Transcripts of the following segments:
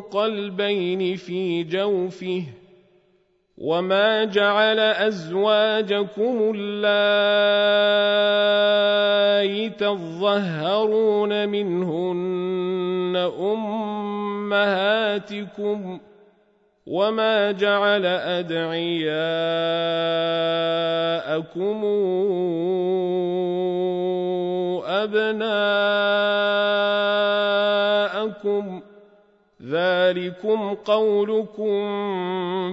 قلبين في جوفه وما جعل أزواجكم اللائي تظهرون منهن أمهاتكم وما جعل أدعياءكم أبناءكم ذلكم قولكم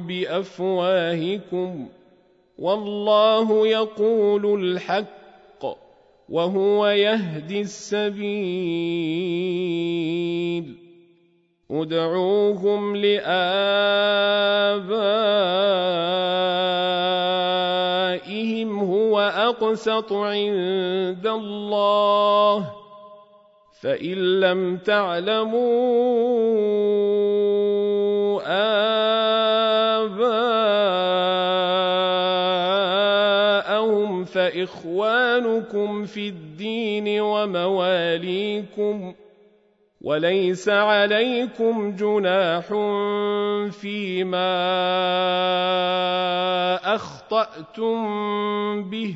بأفواهكم والله يقول الحق وهو يهدي السبيل. ادعوهم لآبائهم هو أقسط عند الله. فإن لم تعلموا آباءهم فإخوانكم في الدين ومواليكم وليس عليكم جناح فيما أخطأتم به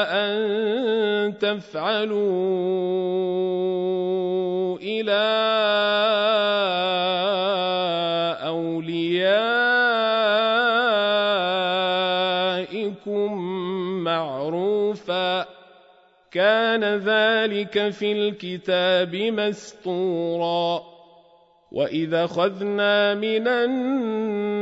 ان تفعلوا إلى كان ذلك في الكتاب مسطورا وإذا أخذنا من النبيين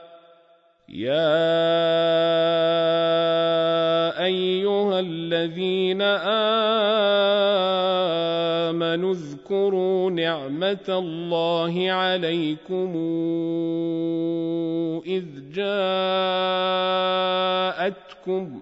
يا ايها الذين امنوا اذكروا نعمه الله عليكم اذ جاءتكم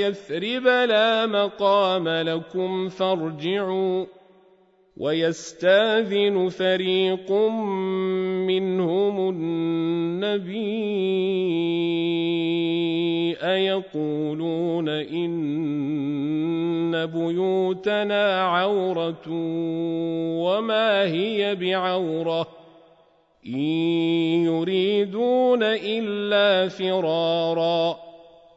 أهل يثرب لا مقام لكم فارجعوا ويستاذن فريق منهم النبي أيقولون إن بيوتنا عورة وما هي بعورة إن يريدون إلا فرارا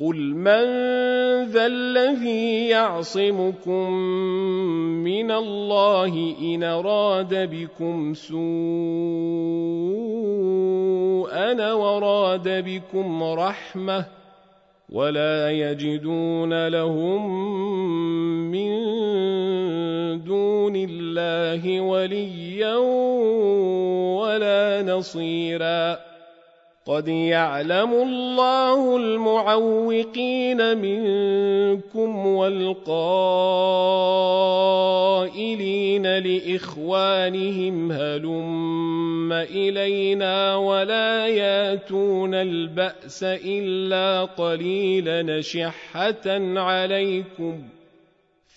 قل من ذا الذي يعصمكم من الله ان اراد بكم سوءا وراد بكم رحمه ولا يجدون لهم من دون الله وليا ولا نصيرا قد يعلم الله المعوقين منكم والقائلين لاخوانهم هلم الينا ولا ياتون الباس الا قليلا شحه عليكم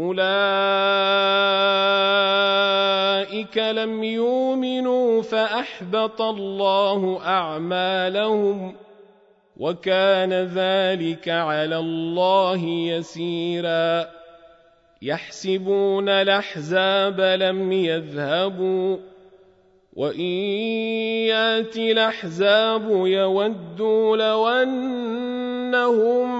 أولئك لم يؤمنوا فأحبط الله أعمالهم وكان ذلك على الله يسيرا يحسبون الأحزاب لم يذهبوا وإن يأتي الأحزاب يودوا لو أنهم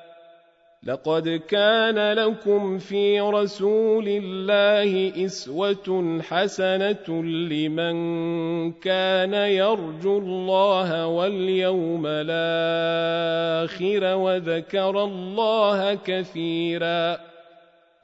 لقد كان لكم في رسول الله إسوة حسنة لمن كان يرجو الله واليوم الآخر وذكر الله كثيرا.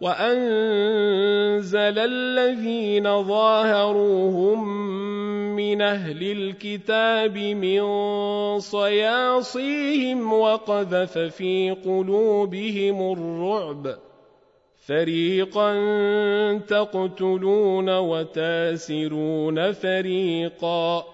وأنزل الذين ظاهروهم من أهل الكتاب من صياصيهم وقذف في قلوبهم الرعب فريقا تقتلون وتاسرون فريقا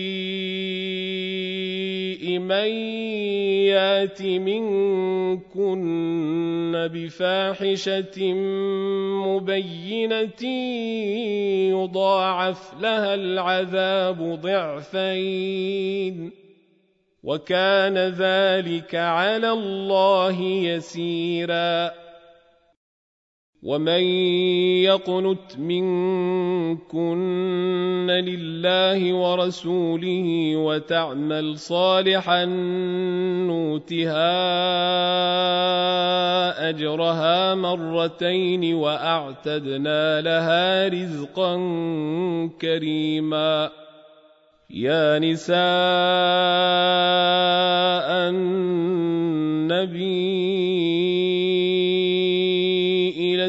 من يات منكن بفاحشة مبينة يضاعف لها العذاب ضعفين. وكان ذلك على الله يسيرا. ومن يقنت منكن لله ورسوله وتعمل صالحا نوتها اجرها مرتين واعتدنا لها رزقا كريما يا نساء النبي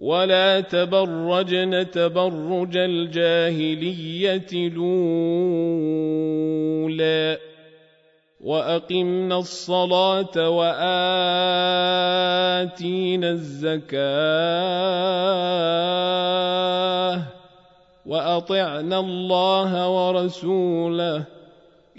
ولا تبرجن تبرج الجاهليه الاولى واقمنا الصلاه واتينا الزكاه واطعنا الله ورسوله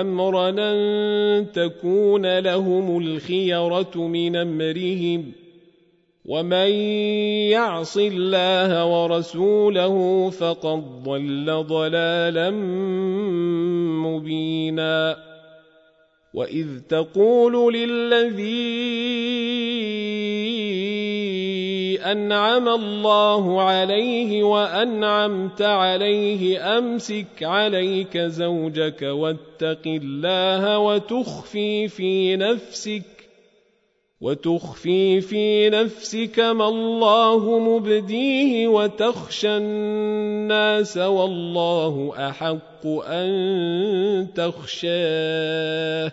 امرا ان تكون لهم الخيرة من أمرهم. ومن يعص الله ورسوله فقد ضل ضلالا مبينا. وإذ تقول للذي أنعم الله عليه وأنعمت عليه أمسك عليك زوجك واتق الله وتخفي في نفسك وتخفي في نفسك ما الله مبديه وتخشى الناس والله أحق أن تخشاه.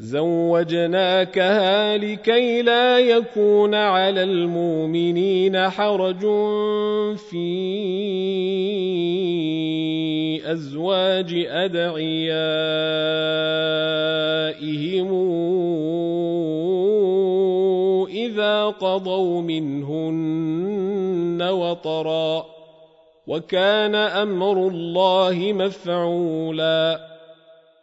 زوجناكها لكي لا يكون على المؤمنين حرج في ازواج ادعيائهم اذا قضوا منهن وطرا وكان أمر الله مفعولا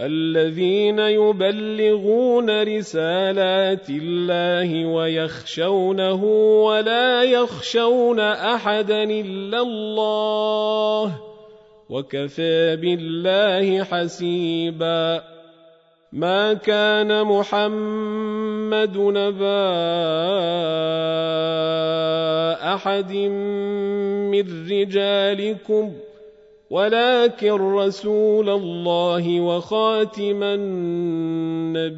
الذين يبلغون رسالات الله ويخشونه ولا يخشون أحدا إلا الله وكفى بالله حسيبا. ما كان محمد نبا أحد من رجالكم ولكن رسول الله وخاتم النبيين.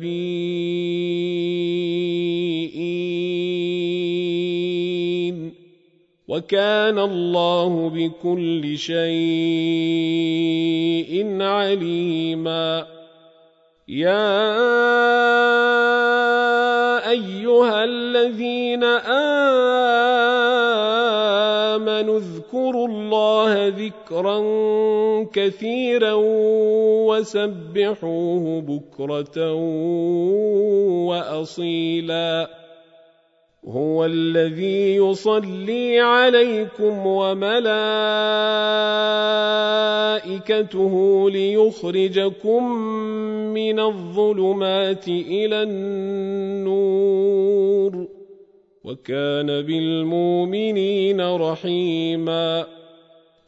وكان الله بكل شيء عليما. يا أيها الذين آمنوا اذكروا الله ذكرا كثيرا وسبحوه بكرة وأصيلا. هو الذي يصلي عليكم وملائكته ليخرجكم من الظلمات إلى النور. وكان بالمؤمنين رحيما.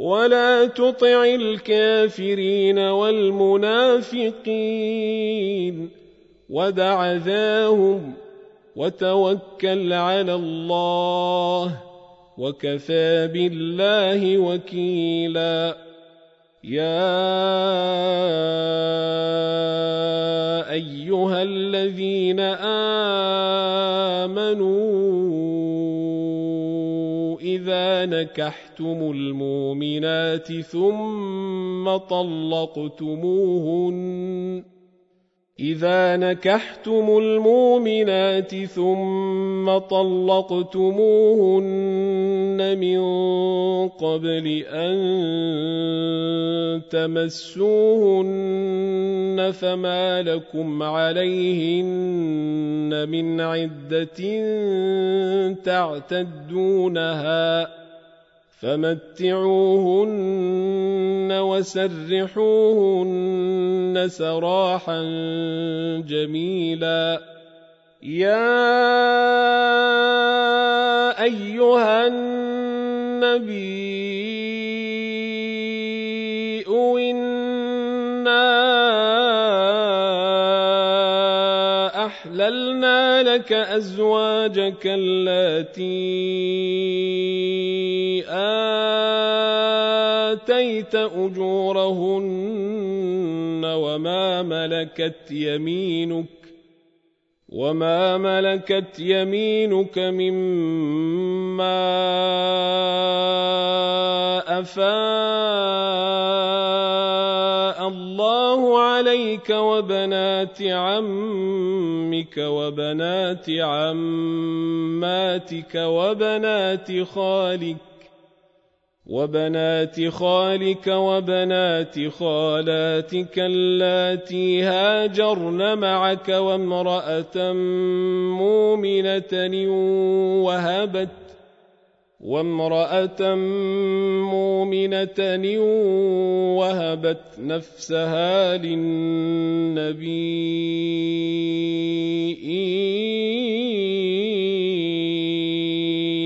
ولا تطع الكافرين والمنافقين ودع ذاهم وتوكل على الله وكفى بالله وكيلا يا أيها الذين آمنوا إذا نكحتم المؤمنات ثم طلقتموهن إذا نكحتم المؤمنات ثم طلقتموهن من قبل أن تمسوهن فما لكم عليهن من عدة تعتدونها فمتعوهن وسرحوهن سراحا جميلا. يا أيها النبي إنا أحللنا لك أزواجك اللاتي آتيت أجورهن وما ملكت يمينك وما ملكت يمينك مما أفاء الله عليك وبنات عمك وبنات عماتك وبنات خالك وبنات خالك وبنات خالاتك اللاتي هاجرن معك وامرأة مؤمنة وهبت وامرأة مؤمنة وهبت نفسها للنبي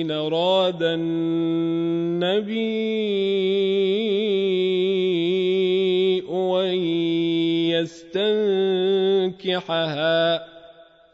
إن أراد النبي أن يستنكحها.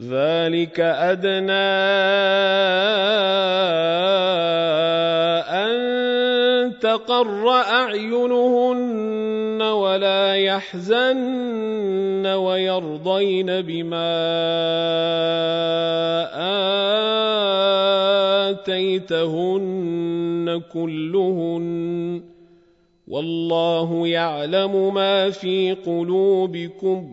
ذلك أدنى أن تقر أعينهن ولا يحزن ويرضين بما آتيتهن كلهن والله يعلم ما في قلوبكم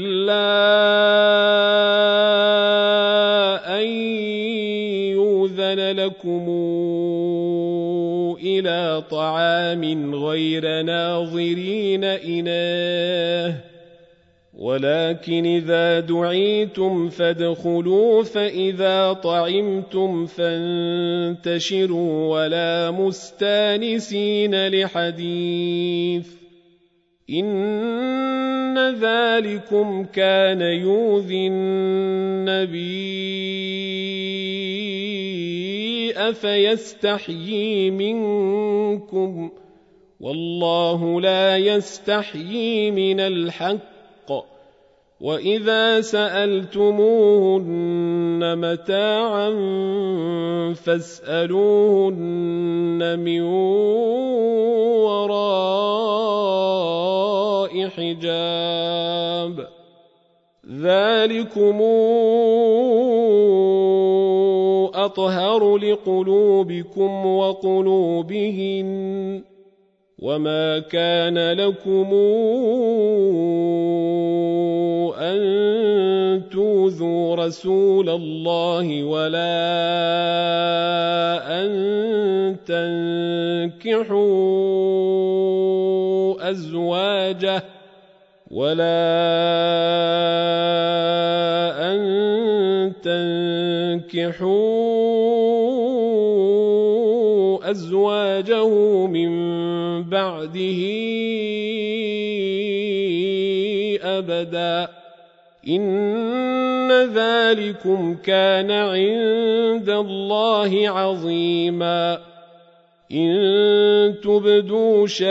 إلا لكم إلى طعام غير ناظرين إناه ولكن إذا دعيتم فادخلوا فإذا طعمتم فانتشروا ولا مستانسين لحديث. إن ذلكم كان يؤذي النبي فيستحيي منكم والله لا يستحيي من الحق واذا سالتموهن متاعا فاسالوهن من وراء حجاب. ذلكم أطهر لقلوبكم وقلوبهن وما كان لكم أن توذوا رسول الله ولا أن تنكحوا أزواجه ولا أن تنكحوا أزواجه من بعده أبدا إن ذلكم كان عند الله عظيماً إن تبدوا شيئا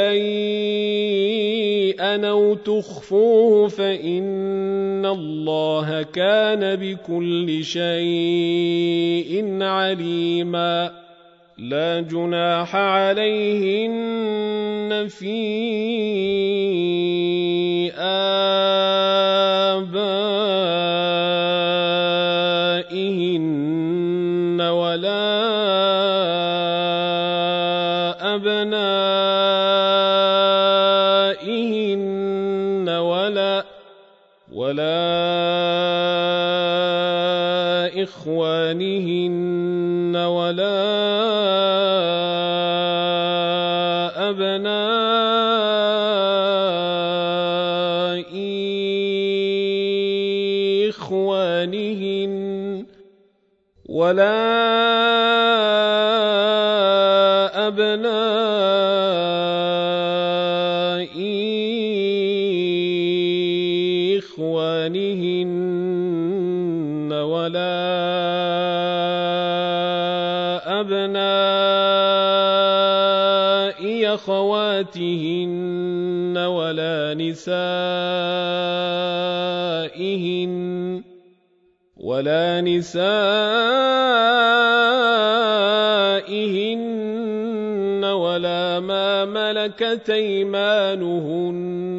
أو تخفوه فإن الله كان بكل شيء عليما. لا جناح عليهن في ولا أبناء أخواتهن ولا نسائهن ولا نسائهن ولا ما ملكت أيمانهن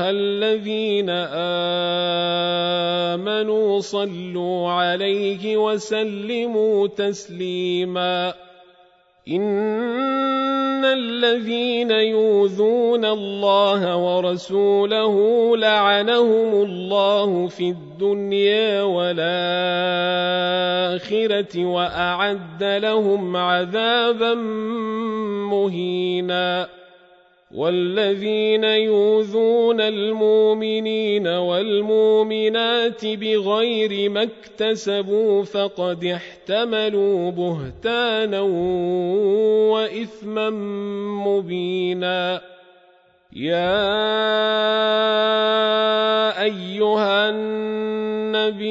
أيها الذين آمنوا صلوا عليه وسلموا تسليما. إن الذين يؤذون الله ورسوله لعنهم الله في الدنيا والآخرة وأعد لهم عذابا مهيناً. والذين يؤذون المؤمنين والمؤمنات بغير ما اكتسبوا فقد احتملوا بهتانا وإثما مبينا. يا أيها النبي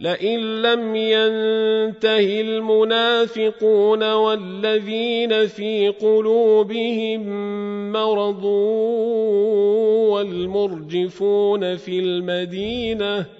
لئن لم ينته المنافقون والذين في قلوبهم مرض والمرجفون في المدينة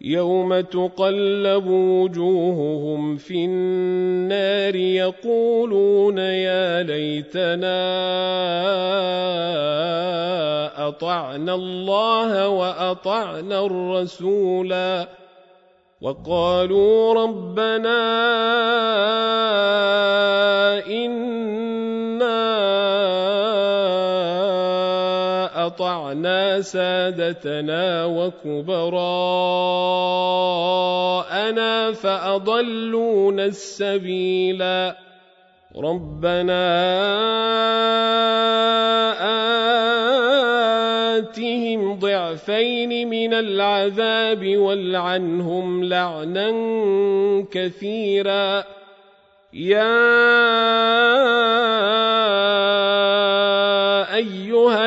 يوم تقلب وجوههم في النار يقولون يا ليتنا اطعنا الله واطعنا الرسولا وقالوا ربنا أنا اطعنا سادتنا وكبراءنا فأضلونا السبيلا. ربنا آتهم ضعفين من العذاب والعنهم لعنا كثيرا. يا أيها